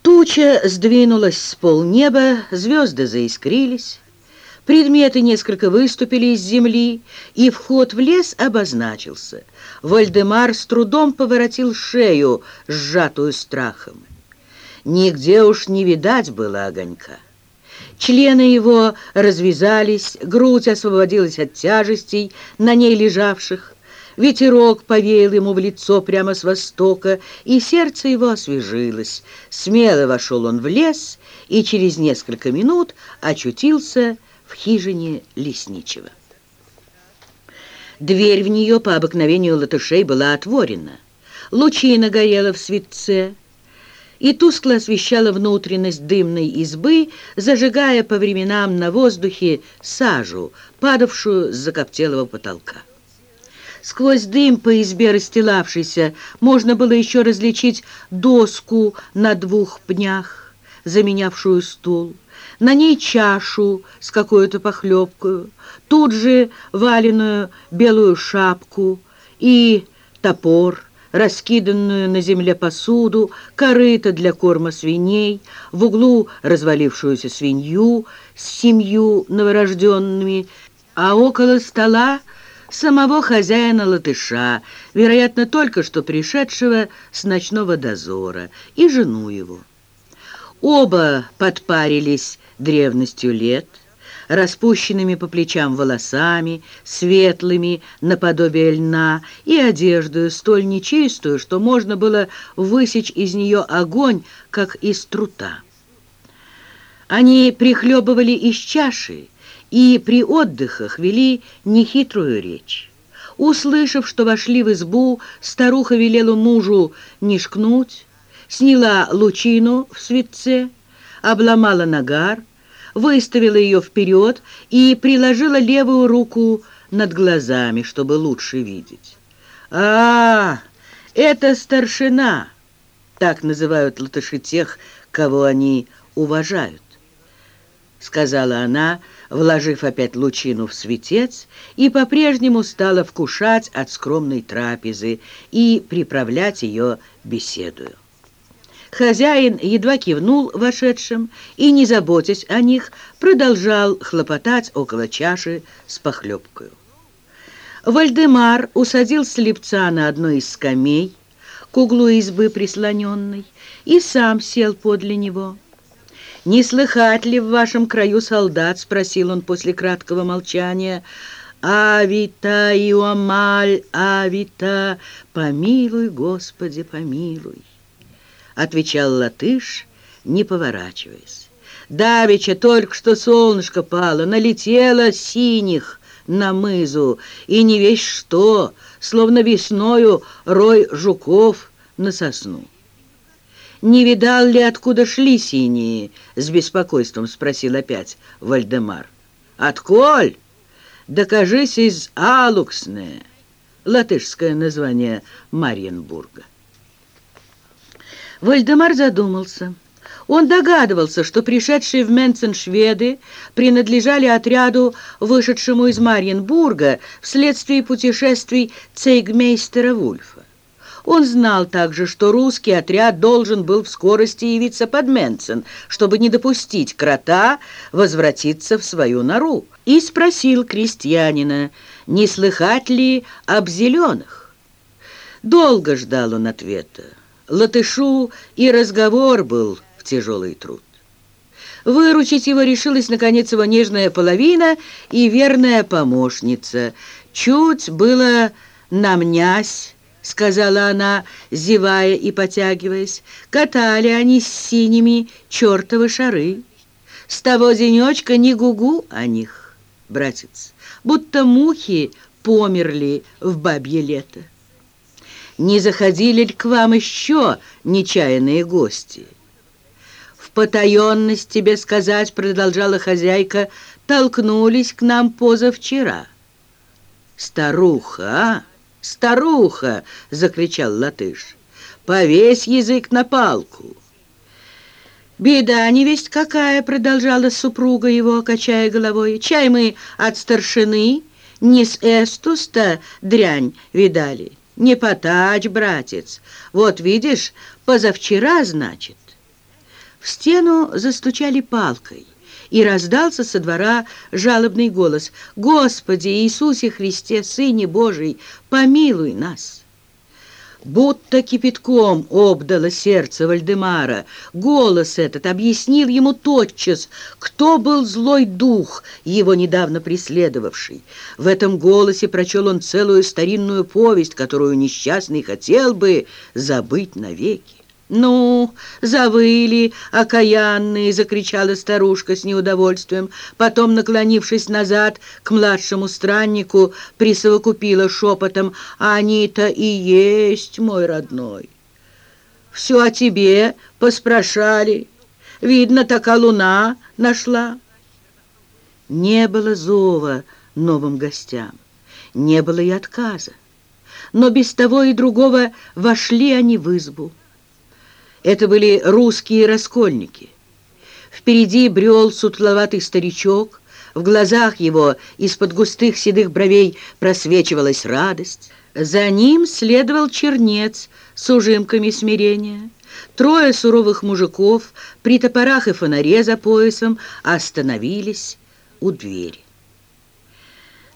Туча сдвинулась с полнеба, звезды заискрились. Предметы несколько выступили из земли, и вход в лес обозначился. Вальдемар с трудом поворотил шею, сжатую страхом. Нигде уж не видать было огонька. Члены его развязались, грудь освободилась от тяжестей, на ней лежавших. Ветерок повеял ему в лицо прямо с востока, и сердце его освежилось. Смело вошел он в лес и через несколько минут очутился в хижине лесничего. Дверь в нее по обыкновению латышей была отворена. Лучина горела в светце и тускло освещала внутренность дымной избы, зажигая по временам на воздухе сажу, падавшую с закоптелого потолка. Сквозь дым по избе расстилавшейся можно было еще различить доску на двух пнях, заменявшую стул на ней чашу с какой-то похлебкой, тут же валенную белую шапку и топор, раскиданную на земле посуду, корыто для корма свиней, в углу развалившуюся свинью с семью новорожденными, а около стола самого хозяина-латыша, вероятно, только что пришедшего с ночного дозора, и жену его. Оба подпарились древностью лет, распущенными по плечам волосами, светлыми, наподобие льна, и одеждою столь нечистую, что можно было высечь из нее огонь, как из трута. Они прихлебывали из чаши и при отдыхах вели нехитрую речь. Услышав, что вошли в избу, старуха велела мужу не шкнуть, сняла лучину в светце, обломала нагар, выставила ее вперед и приложила левую руку над глазами, чтобы лучше видеть. «А, это старшина!» Так называют латыши тех, кого они уважают. Сказала она, вложив опять лучину в светец, и по-прежнему стала вкушать от скромной трапезы и приправлять ее беседою. Хозяин едва кивнул вошедшим и, не заботясь о них, продолжал хлопотать около чаши с похлебкою. Вальдемар усадил слепца на одной из скамей, к углу избы прислоненной, и сам сел подле него. «Не слыхать ли в вашем краю солдат?» — спросил он после краткого молчания. Авита Иомаль, Авита, помилуй, Господи, помилуй, отвечал латыш, не поворачиваясь. Давеча только что солнышко пало, налетело синих на мызу, и не весть что, словно весною рой жуков на сосну. «Не видал ли, откуда шли синие?» — с беспокойством спросил опять Вальдемар. «Отколь?» Да кажись из Алуксне, латышское название Марьенбурга. Вальдемар задумался. Он догадывался, что пришедшие в Менцен шведы принадлежали отряду, вышедшему из Марьенбурга вследствие путешествий цейгмейстера Вульфа. Он знал также, что русский отряд должен был в скорости явиться под Менцен, чтобы не допустить крота возвратиться в свою нору, и спросил крестьянина, не слыхать ли об зеленых. Долго ждал он ответа. Латышу и разговор был в тяжелый труд. Выручить его решилась, наконец, его нежная половина и верная помощница. Чуть было намнясь, — сказала она, зевая и потягиваясь. Катали они с синими чертовы шары. С того денечка не гугу о них, братец, будто мухи померли в бабье лето. Не заходили ли к вам еще нечаянные гости? В потаенность тебе сказать, продолжала хозяйка, толкнулись к нам позавчера. Старуха, а? «Старуха!» — закричал латыш. «Повесь язык на палку!» «Беда не весть какая!» — продолжала супруга его, качая головой. «Чай мы от старшины не с эстуста дрянь видали. Не потач, братец. Вот видишь, позавчера, значит». В стену застучали палкой и раздался со двора жалобный голос «Господи Иисусе Христе, Сыне Божий, помилуй нас!» Будто кипятком обдало сердце Вальдемара. Голос этот объяснил ему тотчас, кто был злой дух, его недавно преследовавший. В этом голосе прочел он целую старинную повесть, которую несчастный хотел бы забыть навеки. «Ну, завыли, окаянные!» — закричала старушка с неудовольствием. Потом, наклонившись назад к младшему страннику, присовокупила шепотом «Они-то и есть мой родной!» «Все о тебе поспрашали. Видно, така луна нашла». Не было зова новым гостям, не было и отказа. Но без того и другого вошли они в избу. Это были русские раскольники. Впереди брел сутловатый старичок, в глазах его из-под густых седых бровей просвечивалась радость. За ним следовал чернец с ужимками смирения. Трое суровых мужиков при топорах и фонаре за поясом остановились у двери.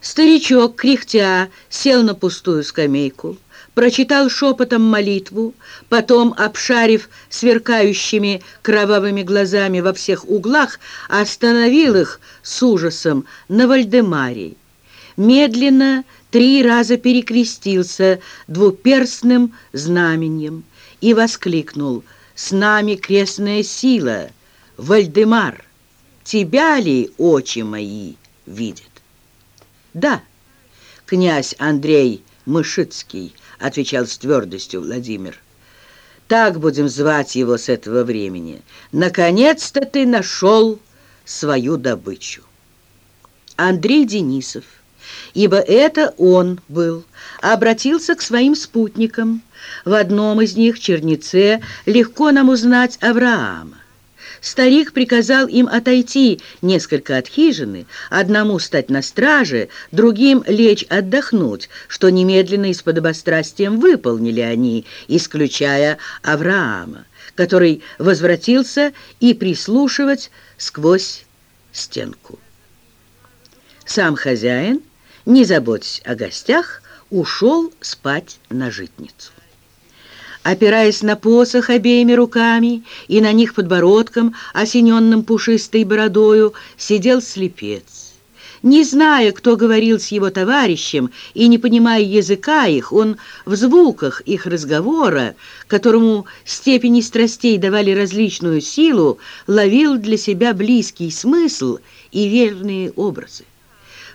Старичок, кряхтя, сел на пустую скамейку прочитал шепотом молитву, потом, обшарив сверкающими кровавыми глазами во всех углах, остановил их с ужасом на Вальдемаре. Медленно три раза перекрестился двуперстным знаменем и воскликнул «С нами крестная сила! Вальдемар, тебя ли очи мои видят?» «Да, князь Андрей Мышицкий», отвечал с твердостью Владимир. Так будем звать его с этого времени. Наконец-то ты нашел свою добычу. Андрей Денисов, ибо это он был, обратился к своим спутникам. В одном из них, Чернице, легко нам узнать Авраама. Старик приказал им отойти несколько от хижины, одному стать на страже, другим лечь отдохнуть, что немедленно и с подобострастием выполнили они, исключая Авраама, который возвратился и прислушивать сквозь стенку. Сам хозяин, не заботясь о гостях, ушел спать на житницу. Опираясь на посох обеими руками и на них подбородком, осененным пушистой бородою, сидел слепец. Не зная, кто говорил с его товарищем, и не понимая языка их, он в звуках их разговора, которому степени страстей давали различную силу, ловил для себя близкий смысл и верные образы.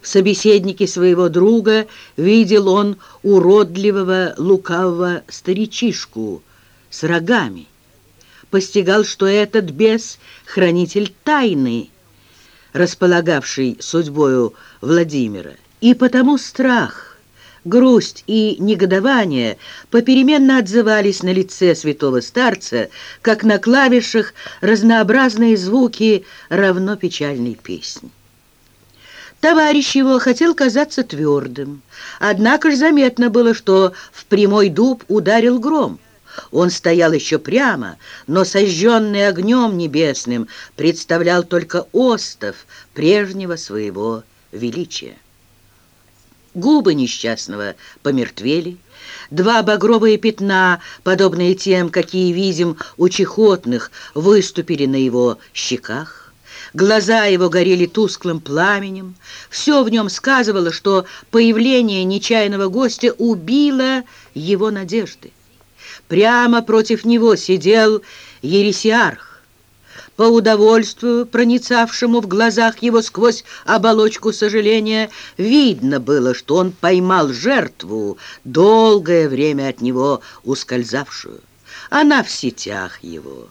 В собеседнике своего друга видел он уродливого лукавого старичишку с рогами. Постигал, что этот бес — хранитель тайны, располагавший судьбою Владимира. И потому страх, грусть и негодование попеременно отзывались на лице святого старца, как на клавишах разнообразные звуки равно печальной песни. Товарищ его хотел казаться твердым, однако же заметно было, что в прямой дуб ударил гром. Он стоял еще прямо, но сожженный огнем небесным представлял только остов прежнего своего величия. Губы несчастного помертвели, два багровые пятна, подобные тем, какие видим у чехотных, выступили на его щеках. Глаза его горели тусклым пламенем. Все в нем сказывало, что появление нечаянного гостя убило его надежды. Прямо против него сидел ересиарх. По удовольствию, проницавшему в глазах его сквозь оболочку сожаления, видно было, что он поймал жертву, долгое время от него ускользавшую. Она в сетях его.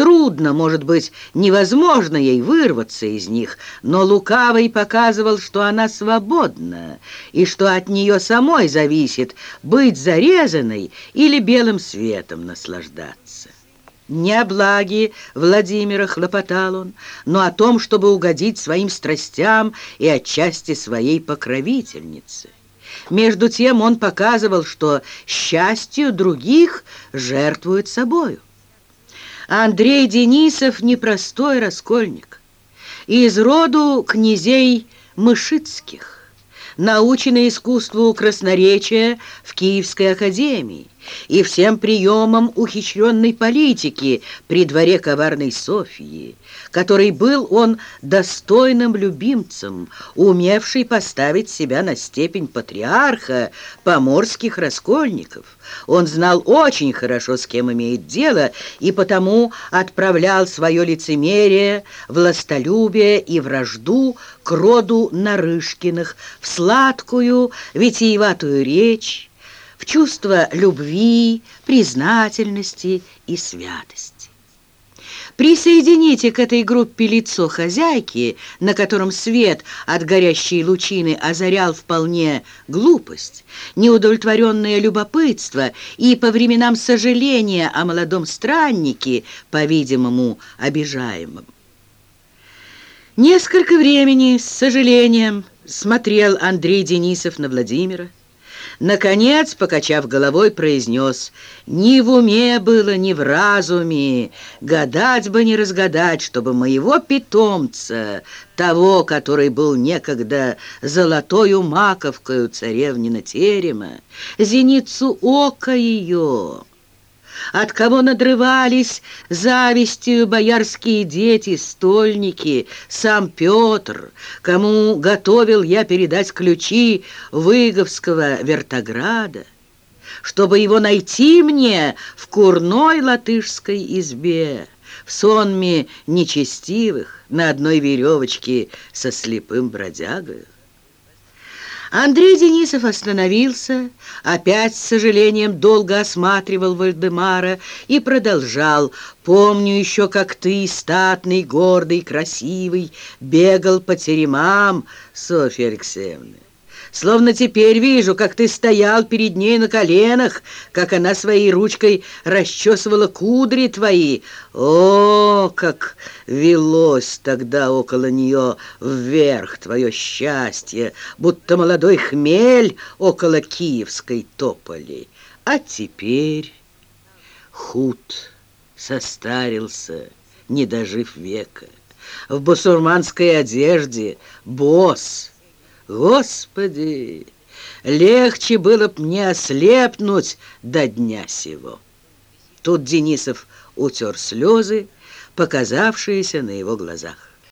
Трудно, может быть, невозможно ей вырваться из них, но Лукавый показывал, что она свободна, и что от нее самой зависит быть зарезанной или белым светом наслаждаться. Не о благе Владимира хлопотал он, но о том, чтобы угодить своим страстям и отчасти своей покровительнице. Между тем он показывал, что счастью других жертвует собою. Андрей Денисов непростой раскольник, из роду князей Мышицких, наученный искусству красноречия в Киевской академии и всем приемам ухищренной политики при дворе коварной Софьи, который был он достойным любимцем, умевший поставить себя на степень патриарха поморских раскольников. Он знал очень хорошо, с кем имеет дело, и потому отправлял свое лицемерие, властолюбие и вражду к роду Нарышкиных в сладкую, витиеватую речь, в чувство любви, признательности и святости. Присоедините к этой группе лицо хозяйки, на котором свет от горящей лучины озарял вполне глупость, неудовлетворенное любопытство и по временам сожаление о молодом страннике, по-видимому, обижаемом. Несколько времени с сожалением смотрел Андрей Денисов на Владимира. Наконец, покачав головой, произнес, «Ни в уме было, ни в разуме, гадать бы не разгадать, чтобы моего питомца, того, который был некогда золотою маковкою царевнина терема, зеницу ока ее» от кого надрывались завистью боярские дети, стольники, сам Петр, кому готовил я передать ключи Выговского вертограда, чтобы его найти мне в курной латышской избе, в сонме нечестивых на одной веревочке со слепым бродягою. Андрей Денисов остановился, опять с сожалением долго осматривал Вальдемара и продолжал. «Помню еще, как ты, статный, гордый, красивый, бегал по теремам, Софья Алексеевна. Словно теперь вижу, как ты стоял перед ней на коленах, как она своей ручкой расчесывала кудри твои. О, как велось тогда около нее вверх твое счастье, будто молодой хмель около киевской тополи. А теперь худ состарился, не дожив века. В бусурманской одежде босс, Господи, легче было б мне ослепнуть до дня сего. Тут Денисов утер слезы, показавшиеся на его глазах.